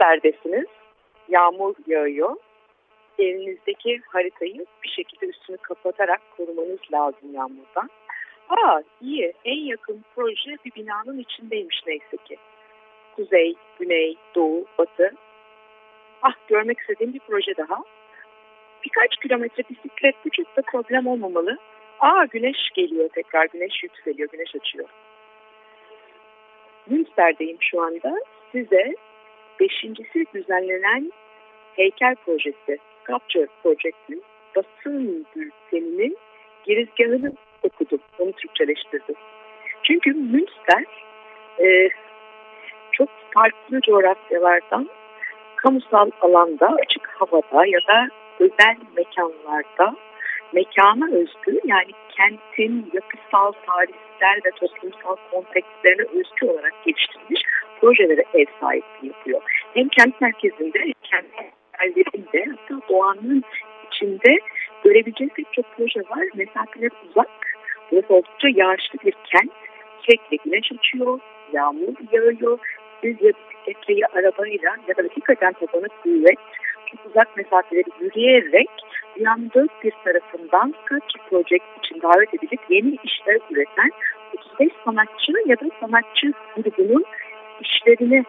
Münster'desiniz. Yağmur yağıyor. Elinizdeki haritayı bir şekilde üstünü kapatarak korumanız lazım yağmurdan. Aa iyi. En yakın proje bir binanın içindeymiş neyse ki. Kuzey, güney, doğu, batı. Ah görmek istediğim bir proje daha. Birkaç kilometre bisikletle çok da problem olmamalı. Aa güneş geliyor tekrar. Güneş yükseliyor. Güneş açıyor. Münster'deyim şu anda. Size beşincisi düzenlenen heykel projesi, Sculpture Project'in basın bülteninin girizgahını okudum. Onu Türkçeleştirdim. Çünkü Münster e, çok farklı coğrafyalardan kamusal alanda, açık havada ya da özel mekanlarda mekana özgü yani kentin yapısal, tarihsel ve toplumsal kontekstlerine özgü olarak geliştirilmiş projelere ev sahipliği yapıyor. Hem kent merkezinde hem kent yerlerinde hatta doğanın içinde görebileceğiniz pek çok proje var. Mesafeler uzak. Burası oldukça yağışlı bir kent. Sürekli güneş açıyor, yağmur yağıyor. Siz ya bisikletle ya arabayla ya da hakikaten tabanı kuvvet çok uzak mesafeleri yürüyerek dünyanın dört bir tarafından Sculpture Project için davet edilip yeni işler üreten 35 sanatçı ya da sanatçı grubunun işlerini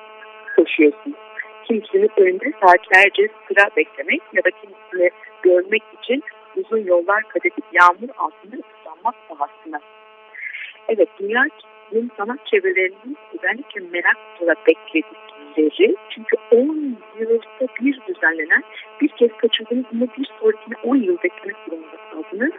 koşuyorsunuz. Kimisinin önünde saatlerce sıra beklemek ya da kimisini görmek için uzun yollar kat edip yağmur altında ıslanmak pahasına. Evet, dünya kitlinin sanat çevrelerinin özellikle merakla bekledikleri çünkü 10 yılda bir düzenlenen bir kez kaçırdığınız ama bir sonrakine 10 yıl beklemek durumunda kaldınız.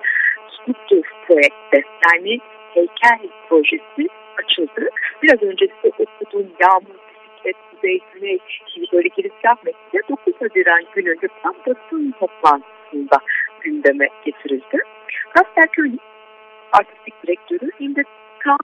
Sculpture Projekte yani heykel projesi açıldı. Biraz önce size okuduğum Yağmur, Bisiklet, Kuzey, Güney gibi böyle girizgah metni 9 Haziran günü yapılan basın toplantısında gündeme getirildi. Kastelköy artistik direktörü de ta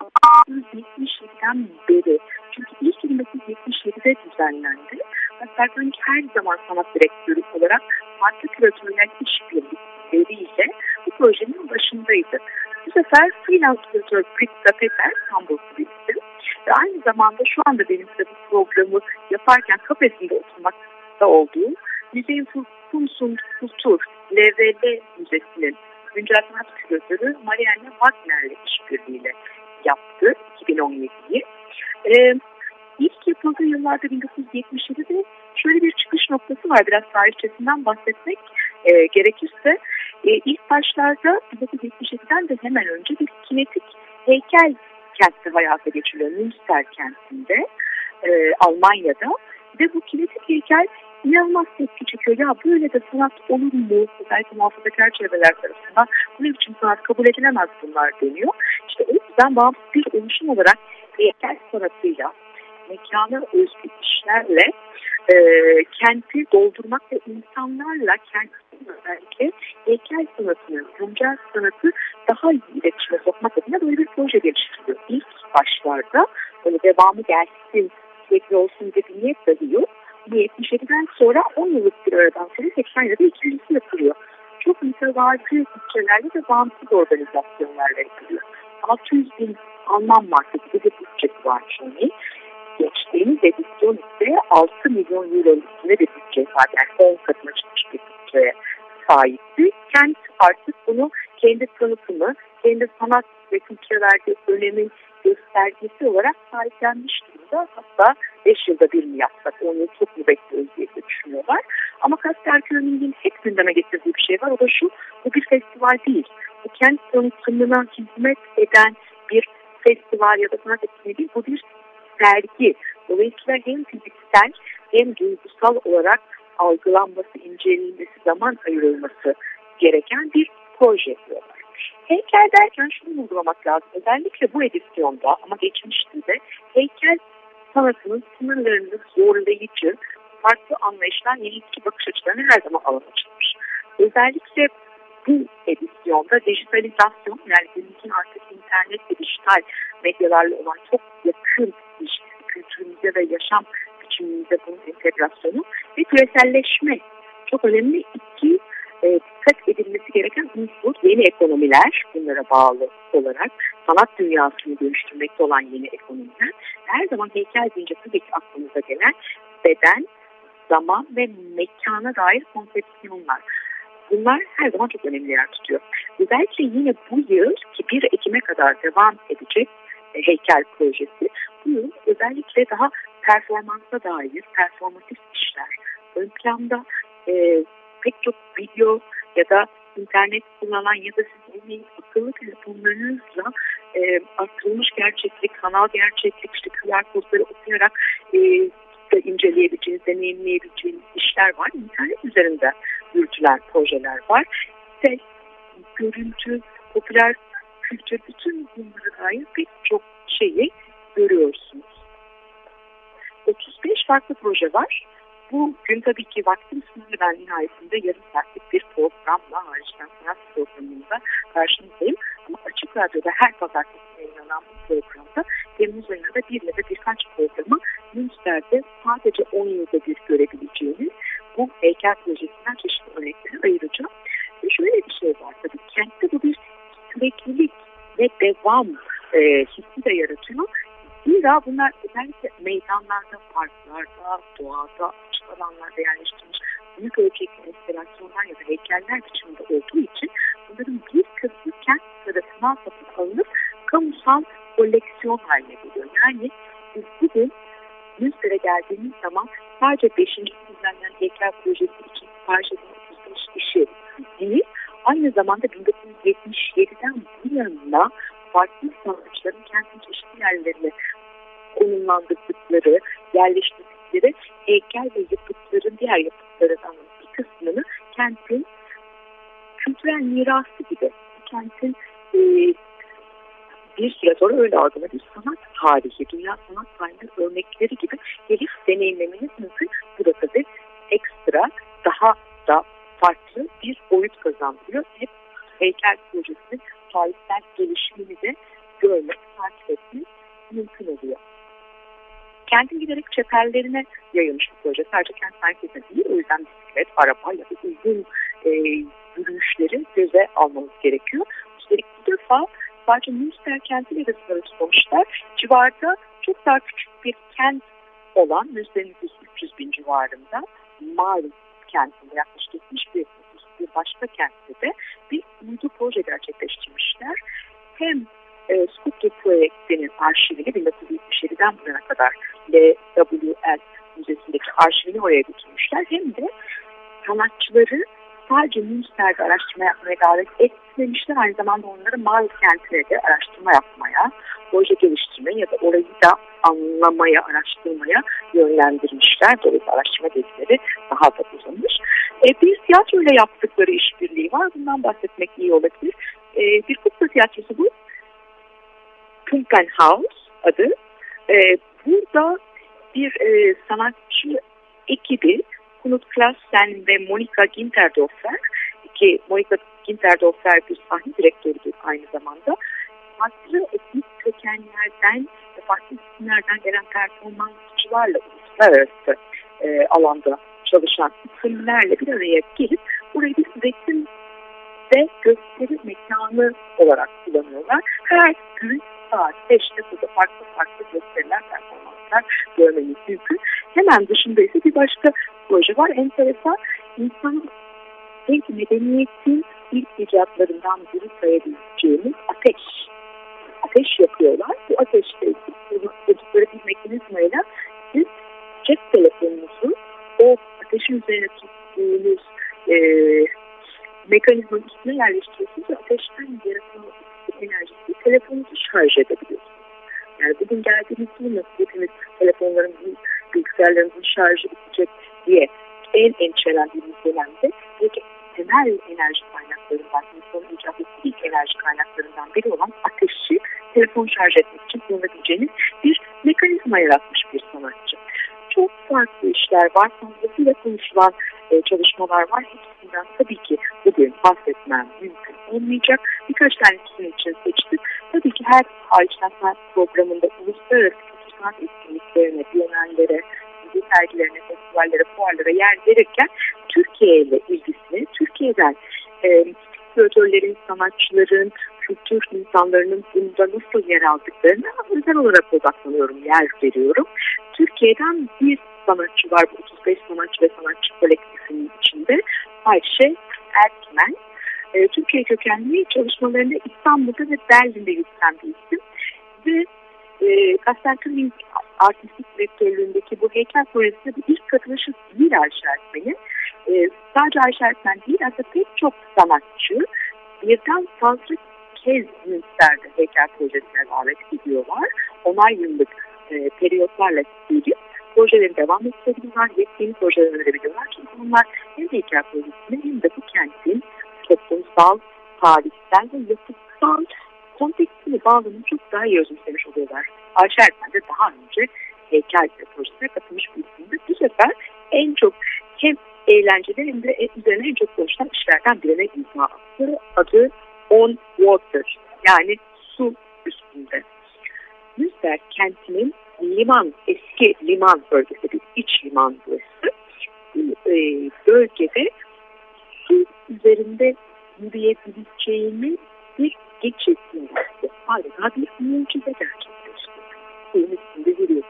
1977'den beri çünkü ilk 1977'de düzenlendi. Kastelköy'ün her zaman sanat direktörü olarak farklı küratörler işbirlikleriyle bu projenin başındaydı. Bu sefer freelance küratör Britta Peter Hamburg'u bitti. Ve aynı zamanda şu anda benim bu programı yaparken kafesinde oturmakta olduğum Müzeyin Funsun Kultur LVL Müzesi'nin güncel sanat küratörü Marianne Wagner'le işbirliğiyle yaptı 2017'yi. Ee, ilk yapıldığı yıllarda 1977'de şöyle bir çıkış noktası var. Biraz tarihçesinden bahsetmek e, gerekirse e, ilk başlarda 1977'den de hemen önce bir kinetik heykel kenti hayata geçiriyor. Münster kentinde e, Almanya'da ve bu kinetik heykel inanılmaz tepki çekiyor. Ya böyle de sanat olur mu? Özellikle muhafazakar çevreler tarafından bu ne biçim sanat kabul edilemez bunlar deniyor. İşte o yüzden bağımsız bir oluşum olarak heykel sanatıyla mekana özgü işlerle e, kenti doldurmak ve insanlarla kentin özellikle heykel sanatını, güncel sanatı daha iyi iletişime sokmak adına böyle bir proje geliştiriyor. İlk başlarda böyle devamı gelsin, sürekli olsun diye bir niyet dahi yok. 77'den sonra 10 yıllık bir aradan sonra 87'de ikincisi yapılıyor. Çok mütevazi bütçelerle ve bağımsız organizasyonlarla yapılıyor. 600 bin Alman markası bir bütçesi var şimdi geçtiğimiz edisyon ise 6 milyon euro üstünde bir bütçe zaten 10 katına çıkmış bir bütçeye sahipti. Kent artık bunu kendi tanıtımı, kendi sanat ve kültüre verdiği önemin göstergesi olarak sahiplenmiş durumda. Hatta 5 yılda bir mi yapsak, 10 yıl çok mu bekliyoruz diye de düşünüyorlar. Ama Kastel hep gündeme getirdiği bir şey var. O da şu, bu bir festival değil. Bu kent tanıtımına hizmet eden bir festival ya da sanat etkinliği değil. Bu bir sergi. Dolayısıyla hem fiziksel hem duygusal olarak algılanması, incelenmesi, zaman ayırılması gereken bir proje diyorlar. Heykel derken şunu vurgulamak lazım. Özellikle bu edisyonda ama geçmişte de heykel sanatının sınırlarını zorlayıcı, farklı anlayışlar, yenilikçi bakış açılarına her zaman alan açılmış. Özellikle bu edisyonda dijitalizasyon yani günümüzün artık internet ve dijital medyalarla olan çok yakın ilişkisi kültürümüze ve yaşam biçimimize bunun entegrasyonu ve küreselleşme çok önemli iki e, dikkat edilmesi gereken unsur yeni ekonomiler bunlara bağlı olarak sanat dünyasını dönüştürmekte olan yeni ekonomiler her zaman heykel deyince tabii ki aklımıza gelen beden, zaman ve mekana dair konsepsiyonlar. Bunlar her zaman çok önemli yer tutuyor. Özellikle yine bu yıl ki 1 Ekim'e kadar devam edecek heykel projesi bu yıl özellikle daha performansa dair performatif işler ön planda e, pek çok video ya da internet kullanan ya da sizin akıllı telefonlarınızla e, arttırılmış gerçeklik, kanal gerçeklik, işte QR kodları okuyarak e, da inceleyebileceğiniz, deneyimleyebileceğiniz işler var. İnternet üzerinde yürütülen projeler var. Ses, görüntü, popüler kültür bütün bunlara dair pek çok şeyi görüyorsunuz. 35 farklı proje var. Bu gün tabii ki vaktim sınırlı ben nihayetinde yarım saatlik bir programla hariçten sanat programında karşınızdayım. Ama Açık Radyo'da her pazartesi yayınlanan bu programda Temmuz ayında bir ya da birkaç programı Münster'de sadece 10 yılda bir görebileceğiniz bu heykel projesinden ve devam e, hissi de yaratıyor. Zira bunlar özellikle meydanlarda, parklarda, doğada, açık alanlarda yerleştirilmiş büyük ölçekli enstalasyonlar ya da heykeller biçiminde olduğu için bunların bir kısmı kent sırasından satın alınıp kamusal koleksiyon haline geliyor. Yani biz bugün Münster'e geldiğimiz zaman sadece 5. düzenlenen heykel projesi için sipariş edilen işi değil, aynı zamanda 1977'den bu yana farklı sanatçıların kentin çeşitli yerlerine konumlandırdıkları, yerleştirdikleri heykel ve yapıtların diğer yapıtlarından bir kısmını kentin kültürel mirası gibi, kentin e, bir süre sonra öyle algıladığı sanat tarihi, dünya sanat tarihinin örnekleri gibi gelip deneyimlemeniz mümkün. Bu da ekstra daha da farklı bir boyut kazandırıyor. Hep heykel projesinin tarihsel gelişimini de görmek, takip etmek mümkün oluyor. Kentin giderek çeperlerine yayılmış bir proje. Sadece kent merkezine değil, o yüzden bisiklet, araba ya da uzun e, yürüyüşleri göze almamız gerekiyor. Üstelik bu defa sadece Münster kentiyle de sınırı tutmamışlar. Civarda çok daha küçük bir kent olan Münster'in 300 bin civarında Malum kentinde yaklaşık 70 bir bir başka kentte de bir uydu proje gerçekleştirmişler. Hem e, Skutlu Projekti'nin arşivini 1977'den bu yana kadar LWL Müzesi'ndeki arşivini oraya götürmüşler. Hem de sanatçıları sadece Münster'de araştırma yapmaya davet etmemişler. Aynı zamanda onları Mağrı kentine de araştırma yapmaya, proje geliştirmeye ya da orayı da anlamaya, araştırmaya yönlendirmişler. Dolayısıyla araştırma gezileri daha da uzamış. E, bir tiyatro ile yaptıkları işbirliği var. Bundan bahsetmek iyi olabilir. E, bir kukla tiyatrosu bu. Pumpenhaus adı. E, burada bir e, sanatçı ekibi Knut Klassen ve Monika Ginterdorfer ki Monika Ginterdorfer bir sahne direktörüdür aynı zamanda farklı etnik kökenlerden ve farklı isimlerden gelen performansçılarla uluslararası e, alanda çalışan isimlerle bir araya gelip burayı bir üretim ve gösteri mekanı olarak kullanıyorlar. Her gün saat 5'te burada farklı farklı gösteriler, performanslar görmeniz mümkün. Hemen dışında ise bir başka proje var. Enteresan insan belki medeniyetin ilk icatlarından biri sayabileceğimiz ateş. Ateş yapıyorlar. Bu ateşte çocukları bir mekanizmayla siz cep telefonunuzu o ateşin üzerine tuttuğunuz e, mekanizmanın üstüne yerleştiriyorsunuz ve ateşten yaratılan enerjisi telefonunuzu şarj edebiliyorsunuz. Yani bugün geldiğimiz zaman hepimiz telefonlarımızın, bilgisayarlarımızın şarjı bitecek diye en endişelendiğimiz dönemde belki temel enerji kaynaklarından, insanın icat ilk enerji kaynaklarından biri olan ateşi telefon şarj etmek için kullanabileceğiniz bir mekanizma yaratmış bir sanatçı. Çok farklı işler var, fazlasıyla konuşulan e, çalışmalar var. Hepsinden tabii ki bugün bahsetmem mümkün olmayacak. Birkaç tanesini için seçtim. Tabii ki her Ayçiğ programında uluslararası kültür sanat etkinliklerine, bienallere, müzik sergilerine, festivallere, fuarlara yer verirken Türkiye ile ilgisini, Türkiye'den e, küratörlerin, sanatçıların, kültür insanlarının bunda nasıl yer aldıklarını özel olarak odaklanıyorum, yer veriyorum. Türkiye'den bir sanatçı var, bu 35 sanatçı ve sanatçı kolektifinin içinde Ayşe Erkmen. E, Türkiye kökenli çalışmalarını İstanbul'da ve Berlin'de yürüten bir isim. Ve e, Kastelkırmızı artistik direktörlüğündeki bu heykel projesinde bu ilk katılışı değil Ayşe Erkmen'in. E, sadece Ayşe Erkmen değil aslında pek çok sanatçı birden fazla kez Münster'de heykel projesine davet ediyorlar. Onar yıllık e, periyotlarla gelip projelerin devam ettirebiliyorlar, yepyeni projeler önerebiliyorlar. Çünkü bunlar hem heykel projesini hem de bu kentin toplumsal, tarihsel ve yapısal kontekstini bağlamını çok daha iyi özümsemiş oluyorlar. Ayşe Erken de daha önce heykel projesine katılmış bir isimdi. Bu sefer en çok hem eğlenceli hem de üzerine en çok konuşulan işlerden birine imza attı. Adı On Water yani su üstünde. Müzber kentinin liman, eski liman bölgesi, bir iç liman burası. Bu e, bölgede su üzerinde yürüyebileceğimiz bir geçit yürüyüşü. Harika bir mucize gerçekleşti. Suyun üstünde yürüyorsunuz.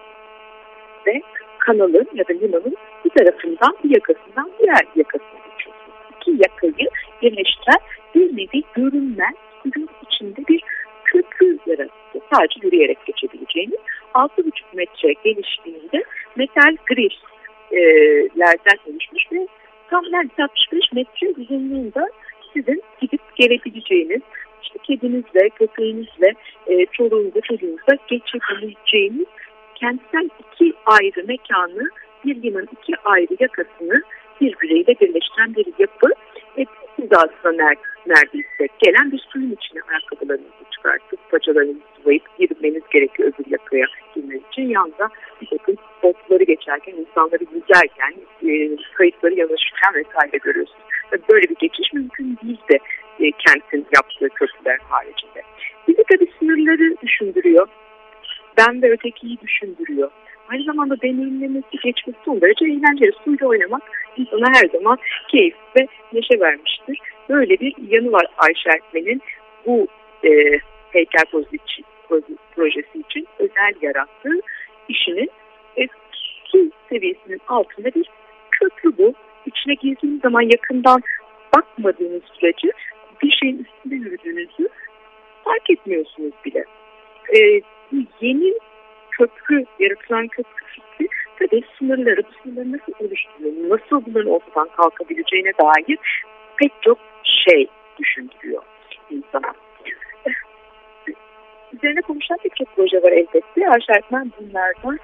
Ve kanalın ya da limanın bir tarafından bir yakasından diğer yakasına geçiyorsunuz. İki yakayı birleştiren bir nevi görünmez suyun içinde bir köprü yarattı. Sadece yürüyerek geçebileceğiniz 6,5 metre genişliğinde metal griflerden oluşmuş ve tam neredeyse 65 metre uzunluğunda sizin gidip gelebileceğiniz, işte kedinizle, köpeğinizle, e, çoluğunuzla, çocuğunuzla geçebileceğiniz kentsel iki ayrı mekanı, bir limanın iki ayrı yakasını birbiriyle birleştiren bir yapı. E, siz aslında neredeyse gelen bir suyun içine ayakkabılarınızı çıkartıp paçalarınızı sıvayıp girmeniz gerekiyor öbür yakaya girmeniz için. Yanda bir takım botları geçerken, insanları yüzerken, e, kayıtları yanaşırken vesaire görüyorsunuz. Böyle bir geçiş mümkün değil de e, kentin yaptığı köprüler haricinde. Bizi tabii sınırları düşündürüyor. Ben ve ötekiyi düşündürüyor. Aynı zamanda deneyimlemesi, geçmesi son derece eğlenceli. Suyla oynamak insana her zaman keyif ve neşe vermiştir. Böyle bir yanı var Ayşe Erkmen'in bu e, heykel projesi için özel yarattığı işinin e, su seviyesinin altında bir köprü bu. İçine girdiğiniz zaman yakından bakmadığınız sürece bir şeyin üstünde yürüdüğünüzü fark etmiyorsunuz bile. E, yeni köprü, yaratılan köprü fikri tabii sınırları, bu sınırları nasıl oluşturuyor, nasıl bunların ortadan kalkabileceğine dair pek çok şey düşündürüyor insana. Üzerine konuşan pek çok proje var elbette. Aşertmen bunlardan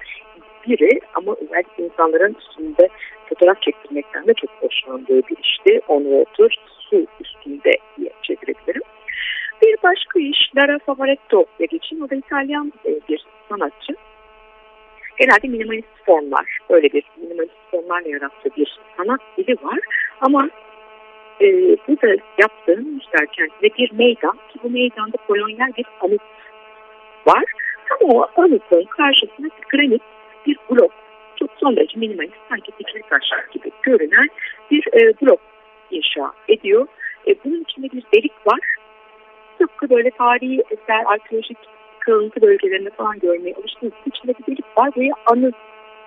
biri ama özellikle insanların üstünde fotoğraf çektirmekten de çok hoşlandığı bir işti. On Water, başka iş Lara Favaretto için o da İtalyan bir sanatçı. Genelde minimalist formlar, böyle bir minimalist formlarla yarattığı bir sanat dili var. Ama e, bu da yaptığım derken ve bir meydan ki bu meydanda kolonyal bir anıt var. Ama o anıtın karşısında bir granit bir blok çok son derece minimalist sanki dikili taşlar gibi görünen bir e, blok inşa ediyor. E, bunun içinde bir delik var. Tıpkı böyle tarihi eser, arkeolojik kalıntı bölgelerinde falan görmeye alıştığınız içinde bir delik var. Buraya anı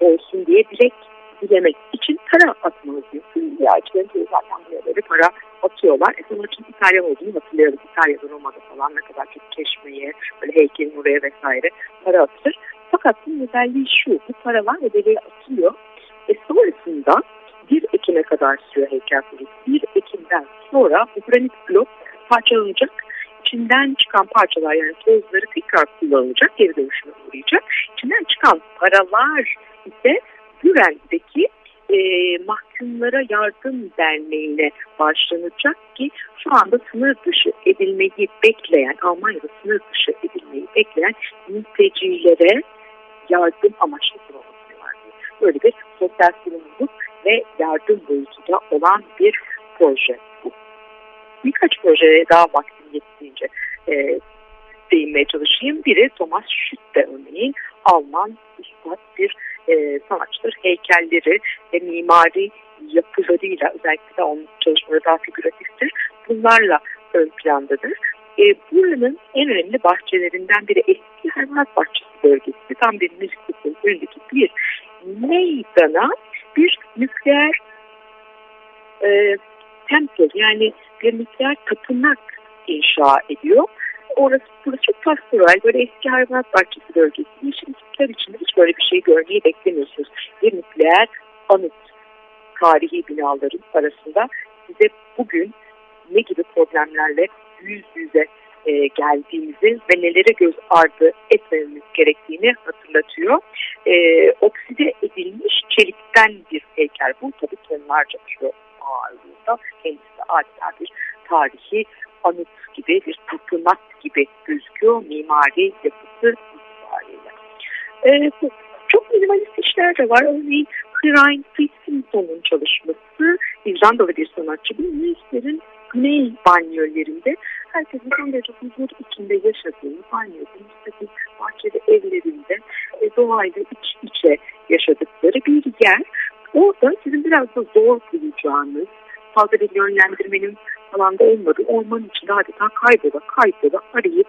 olsun diye direkt dilemek için para atmanız mümkün. Ziyaretçilerin zaten buraya böyle para atıyorlar. E sanatçının İtalyan olduğunu hatırlayalım. İtalya'da Roma'da falan ne kadar çok çeşmeye, böyle heykelin oraya vesaire para atılır. Fakat bunun özelliği şu, bu paralar ödeliğe atılıyor. E sonrasında 1 Ekim'e kadar sürüyor heykel projesi. 1 Ekim'den sonra bu granit blok parçalanacak. İçinden çıkan parçalar yani tozları tekrar kullanılacak, geri dönüşüme uğrayacak. İçinden çıkan paralar ise Güren'deki e, Mahkumlara Yardım Derneği'ne başlanacak ki şu anda sınır dışı edilmeyi bekleyen, Almanya'da sınır dışı edilmeyi bekleyen mültecilere yardım amaçlı kurulması. Böyle bir sosyal sorumluluk ve yardım boyutunda olan bir proje. Birkaç projeye daha vaktim yettiğince e, değinmeye çalışayım. Biri Thomas Schütte örneğin Alman üstad bir e, sanatçıdır. Heykelleri ve mimari yapılarıyla özellikle de onun çalışmaları daha figüratiftir. Bunlarla ön plandadır. E, buranın en önemli bahçelerinden biri eski hayvanat bahçesi bölgesi. Tam bir müzik önündeki bir meydana bir nükleer e, temple yani nükleer tapınak inşa ediyor. Orası burası çok pastoral, böyle eski hayvanat bahçesi bölgesi. Yeşillikler içinde hiç böyle bir şey görmeyi beklemiyorsunuz. Bir nükleer anıt tarihi binaların arasında size bugün ne gibi problemlerle yüz yüze e, geldiğimizi ve nelere göz ardı etmemiz gerektiğini hatırlatıyor. E, okside edilmiş çelikten bir heykel bu. Tabii tonlarca kilo ağırlığında kendisi adeta bir tarihi anıt gibi bir tapınak gibi gözüküyor mimari yapısı itibariyle. E, bu, çok minimalist işler de var. Örneğin Hirain Fitzinson'un çalışması İzlandalı bir sanatçı. Bu Nice'lerin güney banyolarında herkesin son derece huzur içinde yaşadığı banyoda, müstakil bahçeli evlerinde e, doğayla iç içe yaşadıkları bir yer. Orada sizin biraz da zor bulacağınız, fazla bir yönlendirmenin alanda olmadığı ormanın içinde adeta kaybola kaybola arayıp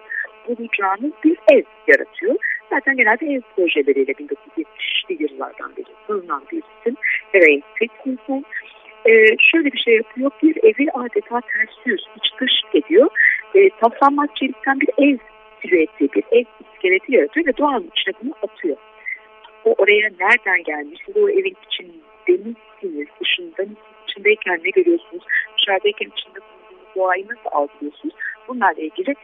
bulacağınız bir ev yaratıyor. Zaten genelde ev projeleriyle 1970'li yıllardan beri tanınan bir isim Elaine Fitzinson. Ee, şöyle bir şey yapıyor. Bir evi adeta ters yüz, iç dış ediyor. Ee, taslanmaz çelikten bir ev silüeti, bir ev iskeleti yaratıyor ve doğanın içine bunu atıyor. O oraya nereden gelmiş? O evin içinde misiniz? Dışında? İçindeyken ne görüyorsunuz? Dışarıdayken içinde bulunduğunuz doğayı nasıl algılıyorsunuz? Bunlarla ilgili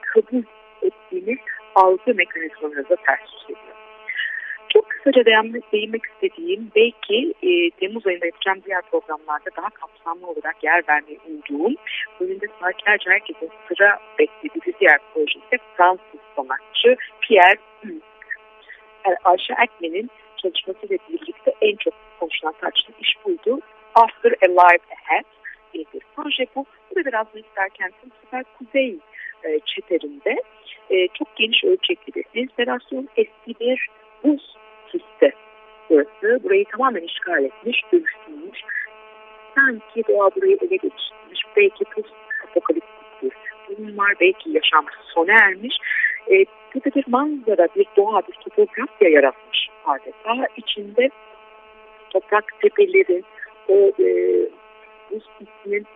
kabul ettiğiniz algı mekanizmalarınıza ters ediyor. Çok kısaca değinmek, değinmek istediğim belki e, Temmuz ayında yapacağım diğer programlarda daha kapsamlı olarak yer vermeyi umduğum bölümde saatlerce herkesin sıra beklediği bir diğer proje ise Fransız sanatçı Pierre Ayşe Ekmen'in çalışmasıyla birlikte en çok konuşulan tartışılan iş buydu. After a Life Ahead diye bir proje bu. Bu da biraz Nister kentin sefer kuzey e, çeperinde e, çok geniş ölçekli bir enstelasyon eski bir buz pisti burası. Burayı tamamen işgal etmiş, dönüştürmüş. Sanki doğa burayı ele geçirmiş. Belki post apokaliptik bir durum var. Belki yaşam sona ermiş. E, burada bir manzara, bir doğa, bir topografya yaratmış adeta. İçinde toprak tepeleri, o e, buz pistinin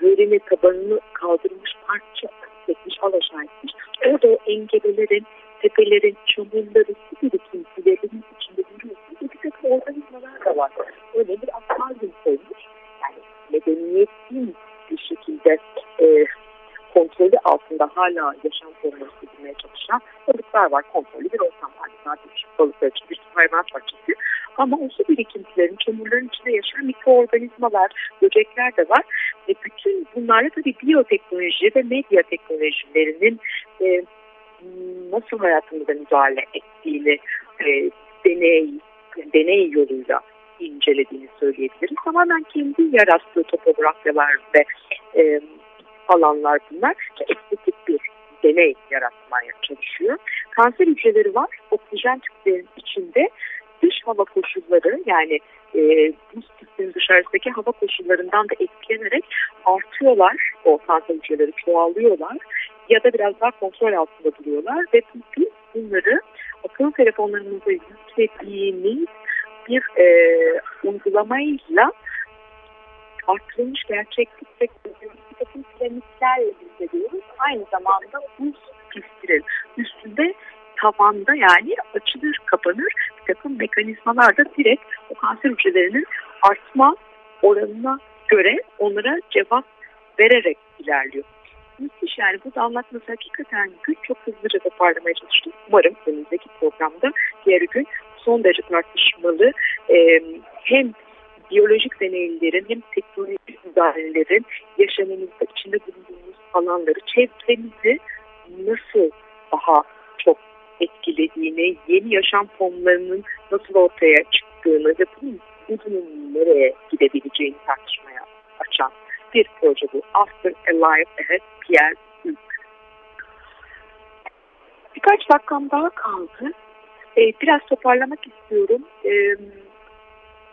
yerini, tabanını kaldırmış parça etmiş, alaşağı etmiş. Orada o engebelerin, tepelerin, çamurların, su birikintilerinin içinde görüyorsunuz. Bir takım organizmalar da var. Öyle bir akvaryum koymuş. Yani medeniyetin bir şekilde e, kontrolü altında hala yaşam formunu sürdürmeye çalışan balıklar var. Kontrollü bir ortam var. Balıklar için bir hayvanat bahçesi. Ama o su birikintilerin, çamurların içinde yaşayan mikroorganizmalar, böcekler de var. Ve bütün bunlarla tabii biyoteknoloji ve medya teknolojilerinin e, nasıl hayatımıza müdahale ettiğini e, deney, deney yoluyla incelediğini söyleyebiliriz. Tamamen kendi yarattığı topografyalar ve e, alanlar bunlar. Estetik bir deney yaratmaya çalışıyor. Kanser hücreleri var. Oksijen tüplerinin içinde dış hava koşulları yani e, buz tüpünün dışarısındaki hava koşullarından da etkilenerek artıyorlar. O kanser hücreleri çoğalıyorlar ya da biraz daha kontrol altında duruyorlar ve biz bunları akıllı telefonlarımıza yüklediğimiz bir e, uygulamayla artırılmış gerçeklik ve takım piramitlerle izlediyoruz. Aynı zamanda buz pistirin üstünde tavanda yani açılır kapanır bir takım mekanizmalar da direkt o kanser hücrelerinin artma oranına göre onlara cevap vererek ilerliyor. Müthiş yani bu da anlatması hakikaten gün çok hızlıca toparlamaya çalıştım. Umarım önümüzdeki programda diğer gün son derece tartışmalı hem biyolojik deneylerin hem teknolojik müdahalelerin yaşamımızda içinde bulunduğumuz alanları, çevremizi nasıl daha çok etkilediğini, yeni yaşam formlarının nasıl ortaya çıktığını ve bunun uzunun nereye gidebileceğini tartışmaya açan bir proje bu. After Alive Ahead Pierre Hugues. Birkaç dakikam daha kaldı. Ee, biraz toparlamak istiyorum. Ee,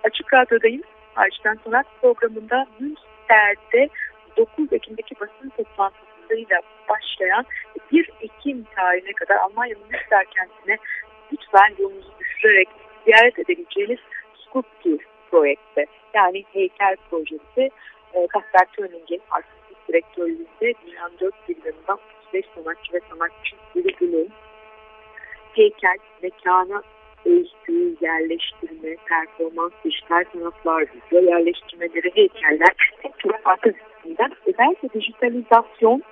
Açık Radyo'dayım. Harçtan Sanat programında Münster'de 9 Ekim'deki basın toplantısıyla başlayan 1 Ekim tarihine kadar Almanya'nın Münster kentine lütfen yolunuzu düşürerek ziyaret edebileceğiniz Sculpture projekte yani heykel projesi e, Kasper Töning'in artistik direktörlüğünde dünyanın dört bilimlerinden 35 sanatçı ve sanatçı grubunun heykel, mekana özgü, yerleştirme, performans, dijital sanatlar, video yerleştirmeleri, heykeller pek çok farklı disiplinden özellikle dijitalizasyon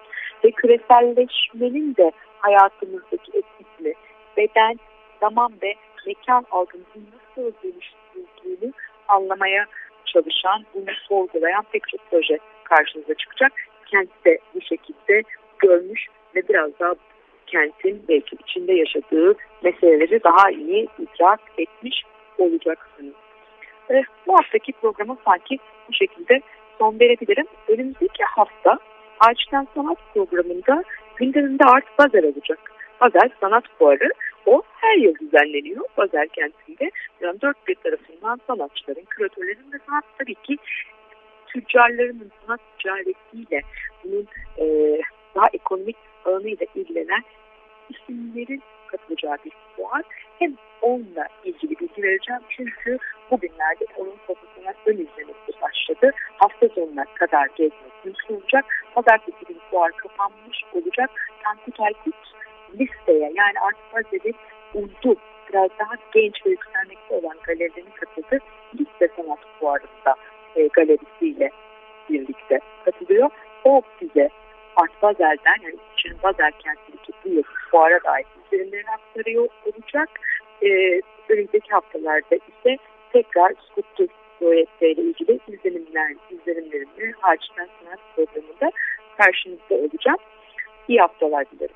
ve küreselleşmenin de hayatımızdaki etkisini, beden, zaman ve mekan algımızın nasıl dönüştürüldüğünü anlamaya çalışan, bunu sorgulayan pek çok proje karşınıza çıkacak. Kent de bu şekilde görmüş ve biraz daha kentin belki içinde yaşadığı meseleleri daha iyi idrak etmiş olacaksınız. E, bu haftaki programa sanki bu şekilde son verebilirim. Önümüzdeki hafta Ağaçtan Sanat programında gündeminde Art Bazar olacak. Bazar Sanat Fuarı o her yıl düzenleniyor Bazar kentinde. Yani dört bir tarafından sanatçıların, küratörlerin ve sanat tabii ki tüccarlarının sanat ticaretiyle bunun e, daha ekonomik alanıyla ilgilenen isimlerin katılacağı bir fuar. Hem onunla ilgili bilgi vereceğim çünkü bugünlerde onun profesyonel ön izlemesi başladı. Hafta sonuna kadar gezmek mümkün olacak. Pazartesi günü fuar kapanmış olacak. Tankut Aykut listeye yani artık Hazreti uydu biraz daha genç ve yükselmekte olan galerilerin katıldığı liste sanat fuarında e, galerisiyle birlikte katılıyor. O bize Art Bazel'den yani için Bazel kentindeki bu yıl fuara dair üzerinden aktarıyor olacak. Ee, önümüzdeki haftalarda ise tekrar skulptür projeleriyle ilgili izlenimler, izlenimlerimle Harçtan Sanat programında karşınızda olacağım. İyi haftalar dilerim.